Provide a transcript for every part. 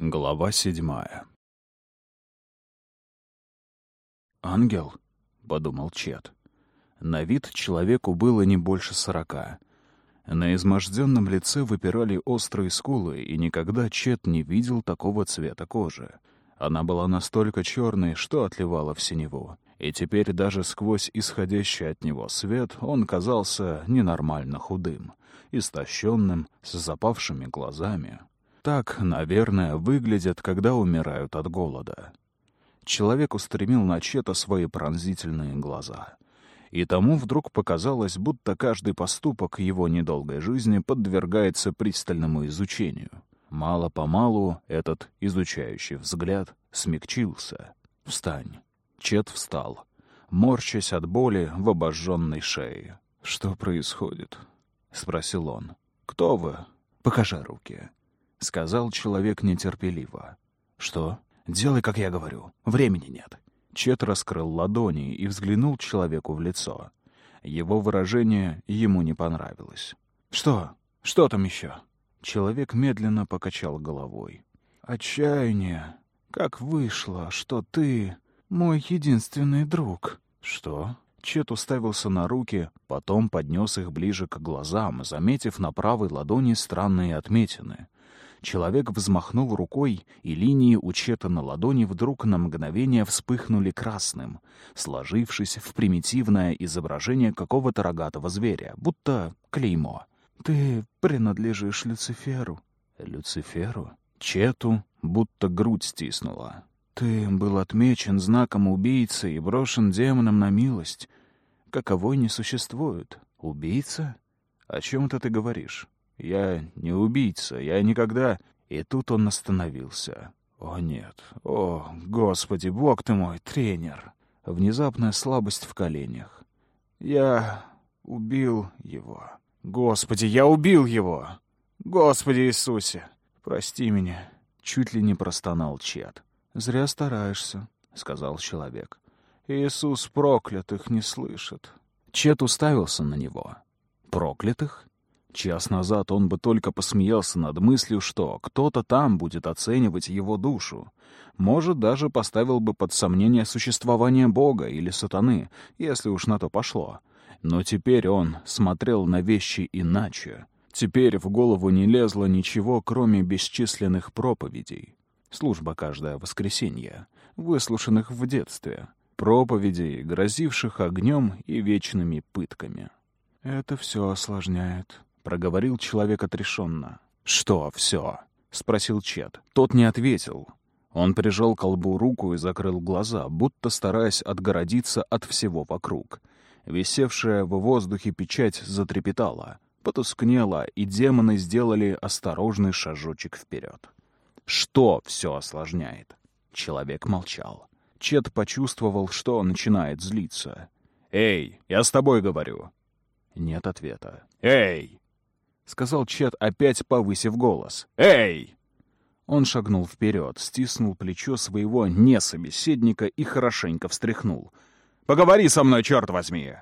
Глава седьмая «Ангел?» — подумал Чет. На вид человеку было не больше сорока. На изможденном лице выпирали острые скулы, и никогда Чет не видел такого цвета кожи. Она была настолько черной, что отливала в синеву. И теперь даже сквозь исходящий от него свет он казался ненормально худым, истощенным, с запавшими глазами. Так, наверное, выглядят, когда умирают от голода. Человек устремил на Чета свои пронзительные глаза. И тому вдруг показалось, будто каждый поступок его недолгой жизни подвергается пристальному изучению. Мало-помалу этот изучающий взгляд смягчился. «Встань». Чет встал, морщась от боли в обожженной шее. «Что происходит?» — спросил он. «Кто вы?» «Покажи руки», — сказал человек нетерпеливо. «Что?» «Делай, как я говорю. Времени нет». Чет раскрыл ладони и взглянул человеку в лицо. Его выражение ему не понравилось. «Что? Что там еще?» Человек медленно покачал головой. «Отчаяние. Как вышло, что ты мой единственный друг». «Что?» Чет уставился на руки, потом поднес их ближе к глазам, заметив на правой ладони странные отметины. Человек взмахнул рукой, и линии у Чета на ладони вдруг на мгновение вспыхнули красным, сложившись в примитивное изображение какого-то рогатого зверя, будто клеймо. «Ты принадлежишь Люциферу». «Люциферу?» Чету будто грудь стиснула. «Ты был отмечен знаком убийцы и брошен демоном на милость. Каковой не существует. Убийца? О чем-то ты говоришь?» Я не убийца, я никогда...» И тут он остановился. «О, нет! О, Господи, Бог ты мой, тренер!» Внезапная слабость в коленях. «Я убил его. Господи, я убил его! Господи Иисусе! Прости меня!» Чуть ли не простонал Чет. «Зря стараешься», — сказал человек. «Иисус проклятых не слышит». Чет уставился на него. «Проклятых? Час назад он бы только посмеялся над мыслью, что кто-то там будет оценивать его душу. Может, даже поставил бы под сомнение существование Бога или сатаны, если уж на то пошло. Но теперь он смотрел на вещи иначе. Теперь в голову не лезло ничего, кроме бесчисленных проповедей. Служба каждое воскресенье, выслушанных в детстве. Проповедей, грозивших огнем и вечными пытками. «Это все осложняет», проговорил человек отрешенно. «Что все?» — спросил Чет. Тот не ответил. Он прижал к колбу руку и закрыл глаза, будто стараясь отгородиться от всего вокруг. Висевшая в воздухе печать затрепетала, потускнела, и демоны сделали осторожный шажочек вперед. «Что все осложняет?» Человек молчал. Чет почувствовал, что начинает злиться. «Эй, я с тобой говорю!» Нет ответа. «Эй!» — сказал Чет, опять повысив голос. «Эй!» Он шагнул вперед, стиснул плечо своего несобеседника и хорошенько встряхнул. «Поговори со мной, черт возьми!»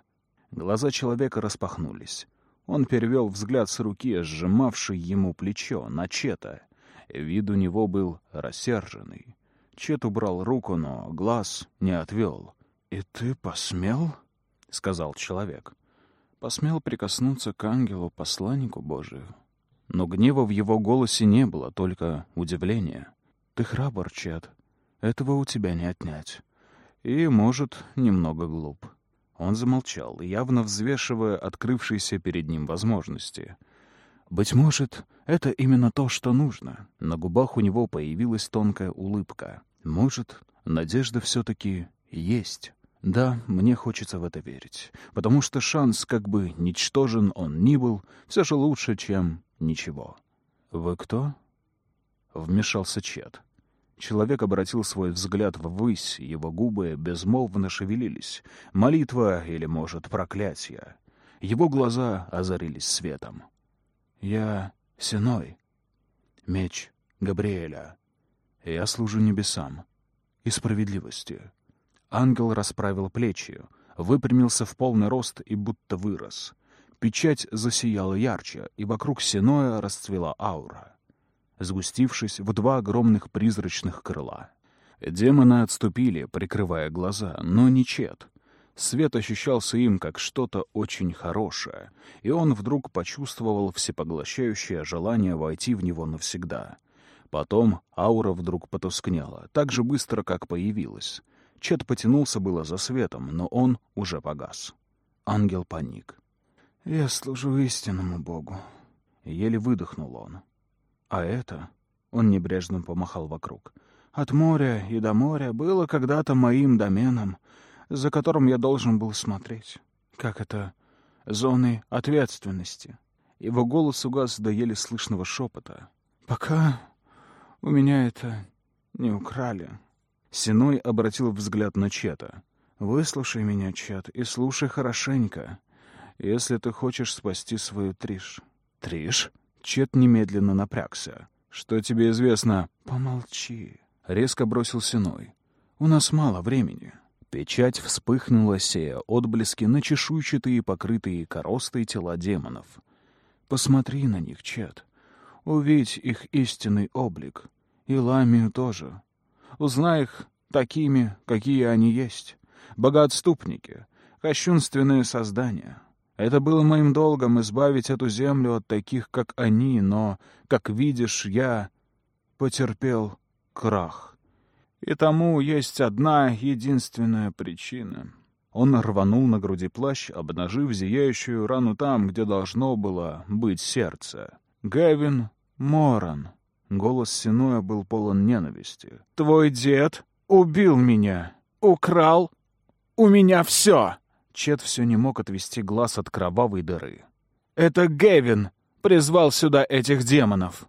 Глаза человека распахнулись. Он перевел взгляд с руки, сжимавшей ему плечо, на Чета. Вид у него был рассерженный. Чет убрал руку, но глаз не отвел. «И ты посмел?» — сказал человек посмел прикоснуться к ангелу, посланнику Божию. Но гнева в его голосе не было, только удивление. «Ты храбр, Чет. Этого у тебя не отнять. И, может, немного глуп». Он замолчал, явно взвешивая открывшиеся перед ним возможности. «Быть может, это именно то, что нужно». На губах у него появилась тонкая улыбка. «Может, надежда все-таки есть». Да, мне хочется в это верить, потому что шанс, как бы ничтожен он ни был, все же лучше, чем ничего. «Вы кто?» — вмешался Чет. Человек обратил свой взгляд ввысь, его губы безмолвно шевелились. Молитва или, может, проклятие. Его глаза озарились светом. «Я Синой, меч Габриэля. Я служу небесам и справедливости». Ангел расправил плечи, выпрямился в полный рост и будто вырос. Печать засияла ярче, и вокруг Синоя расцвела аура. сгустившись в два огромных призрачных крыла. Демоны отступили, прикрывая глаза, но не Чет. Свет ощущался им как что-то очень хорошее, и он вдруг почувствовал всепоглощающее желание войти в него навсегда. Потом аура вдруг потускнела, так же быстро, как появилась. Чет потянулся было за светом, но он уже погас. Ангел паник. «Я служу истинному Богу», — еле выдохнул он. «А это...» — он небрежно помахал вокруг. «От моря и до моря было когда-то моим доменом, за которым я должен был смотреть. Как это? Зоны ответственности». Его голос угас до еле слышного шепота. «Пока у меня это не украли». Синой обратил взгляд на Чета. «Выслушай меня, Чет, и слушай хорошенько, если ты хочешь спасти свою Триш». «Триш?» Чет немедленно напрягся. «Что тебе известно?» «Помолчи», — резко бросил Синой. «У нас мало времени». Печать вспыхнула, сея отблески на чешуйчатые, покрытые коростой тела демонов. «Посмотри на них, Чет. Увидь их истинный облик. И Ламию тоже. Узнай их такими, какие они есть. Богоотступники, кощунственные создания. Это было моим долгом избавить эту землю от таких, как они, но, как видишь, я потерпел крах. И тому есть одна единственная причина. Он рванул на груди плащ, обнажив зияющую рану там, где должно было быть сердце. «Гэвин Моран». Голос Синуя был полон ненависти. «Твой дед убил меня, украл у меня все!» Чет все не мог отвести глаз от кровавой дыры. «Это Гевин призвал сюда этих демонов!»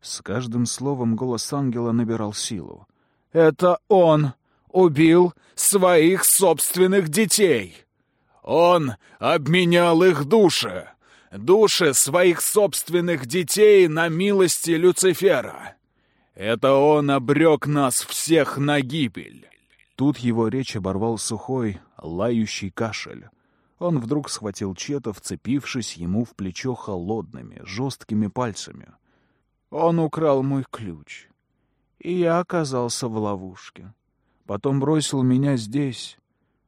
С каждым словом голос ангела набирал силу. «Это он убил своих собственных детей! Он обменял их души!» Души своих собственных детей на милости Люцифера. Это он обрек нас всех на гибель. Тут его речь оборвал сухой, лающий кашель. Он вдруг схватил Чета, вцепившись ему в плечо холодными, жесткими пальцами. Он украл мой ключ, и я оказался в ловушке. Потом бросил меня здесь,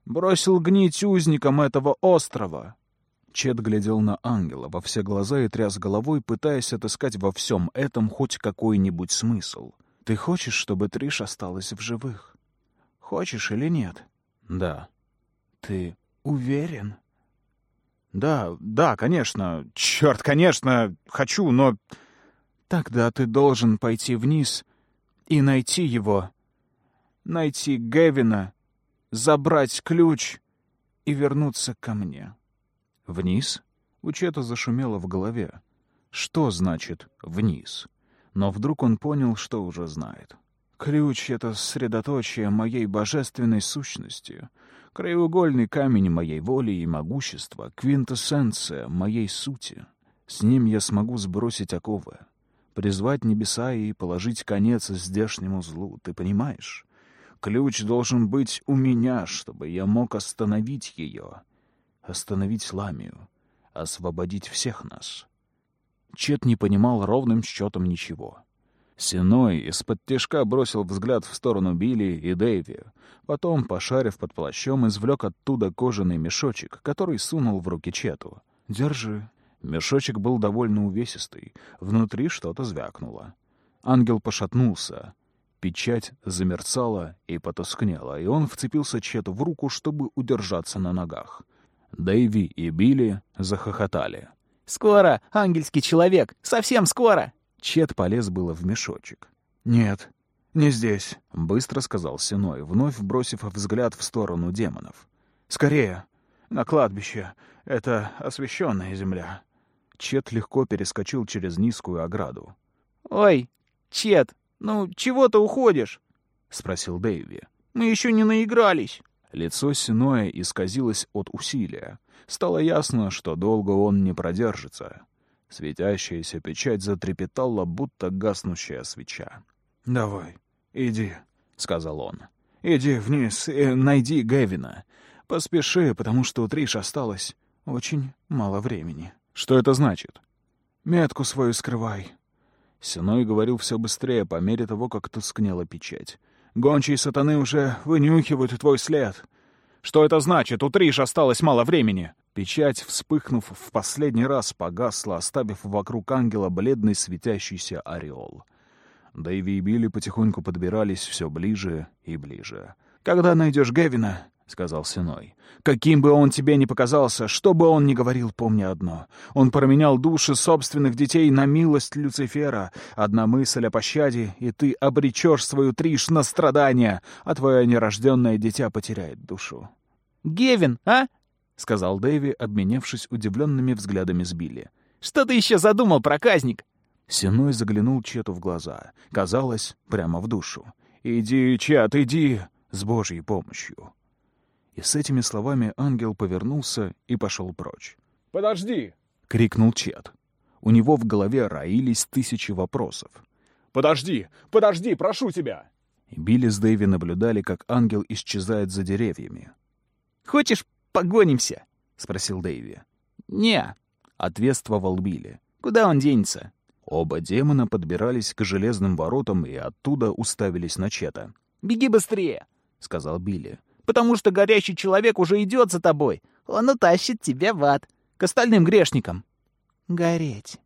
бросил гнить узником этого острова. Чет глядел на ангела во все глаза и тряс головой, пытаясь отыскать во всем этом хоть какой-нибудь смысл. «Ты хочешь, чтобы Триш осталась в живых? Хочешь или нет?» «Да». «Ты уверен?» «Да, да, конечно. Черт, конечно, хочу, но...» «Тогда ты должен пойти вниз и найти его. Найти Гевина, забрать ключ и вернуться ко мне». Вниз? У Чета зашумело в голове. Что значит «вниз»? Но вдруг он понял, что уже знает. Ключ — это средоточие моей божественной сущности, краеугольный камень моей воли и могущества, квинтэссенция моей сути. С ним я смогу сбросить оковы, призвать небеса и положить конец здешнему злу, ты понимаешь? Ключ должен быть у меня, чтобы я мог остановить ее, остановить Ламию, освободить всех нас. Чет не понимал ровным счетом ничего. Синой из-под тяжка бросил взгляд в сторону Билли и Дэйви. Потом, пошарив под плащом, извлек оттуда кожаный мешочек, который сунул в руки Чету. «Держи». Мешочек был довольно увесистый. Внутри что-то звякнуло. Ангел пошатнулся. Печать замерцала и потускнела, и он вцепился Чету в руку, чтобы удержаться на ногах. Дэйви и Билли захохотали. «Скоро, ангельский человек! Совсем скоро!» Чет полез было в мешочек. «Нет, не здесь», — быстро сказал Синой, вновь бросив взгляд в сторону демонов. «Скорее! На кладбище! Это освященная земля!» Чет легко перескочил через низкую ограду. «Ой, Чет, ну чего ты уходишь?» — спросил Дэйви. «Мы еще не наигрались». Лицо Синоя исказилось от усилия. Стало ясно, что долго он не продержится. Светящаяся печать затрепетала, будто гаснущая свеча. «Давай, иди», — сказал он. «Иди вниз и найди Гевина. Поспеши, потому что у Триш осталось очень мало времени». «Что это значит?» «Метку свою скрывай. Синой говорил все быстрее по мере того, как тускнела печать. «Гончие сатаны уже вынюхивают твой след. Что это значит? У Триш осталось мало времени!» Печать, вспыхнув в последний раз, погасла, оставив вокруг ангела бледный светящийся ореол. Дэйви и Билли потихоньку подбирались все ближе и ближе. «Когда найдешь Гевина, — сказал Синой. «Каким бы он тебе ни показался, что бы он ни говорил, помни одно. Он променял души собственных детей на милость Люцифера. Одна мысль о пощаде, и ты обречешь свою Триш на страдания, а твое нерожденное дитя потеряет душу». «Гевин, а?» — сказал Дэви, обменявшись удивленными взглядами с Билли. «Что ты еще задумал, проказник?» Синой заглянул Чету в глаза. Казалось, прямо в душу. «Иди, Чет, иди!» с Божьей помощью. И с этими словами ангел повернулся и пошел прочь. «Подожди!» — крикнул Чет. У него в голове роились тысячи вопросов. «Подожди! Подожди! Прошу тебя!» Билли с Дэйви наблюдали, как ангел исчезает за деревьями. «Хочешь, погонимся?» — спросил Дэйви. «Не», — ответствовал Билли. «Куда он денется?» Оба демона подбирались к железным воротам и оттуда уставились на Чета. «Беги быстрее!» — сказал Билли. «Потому что горящий человек уже идет за тобой. Он утащит тебя в ад, к остальным грешникам». «Гореть»,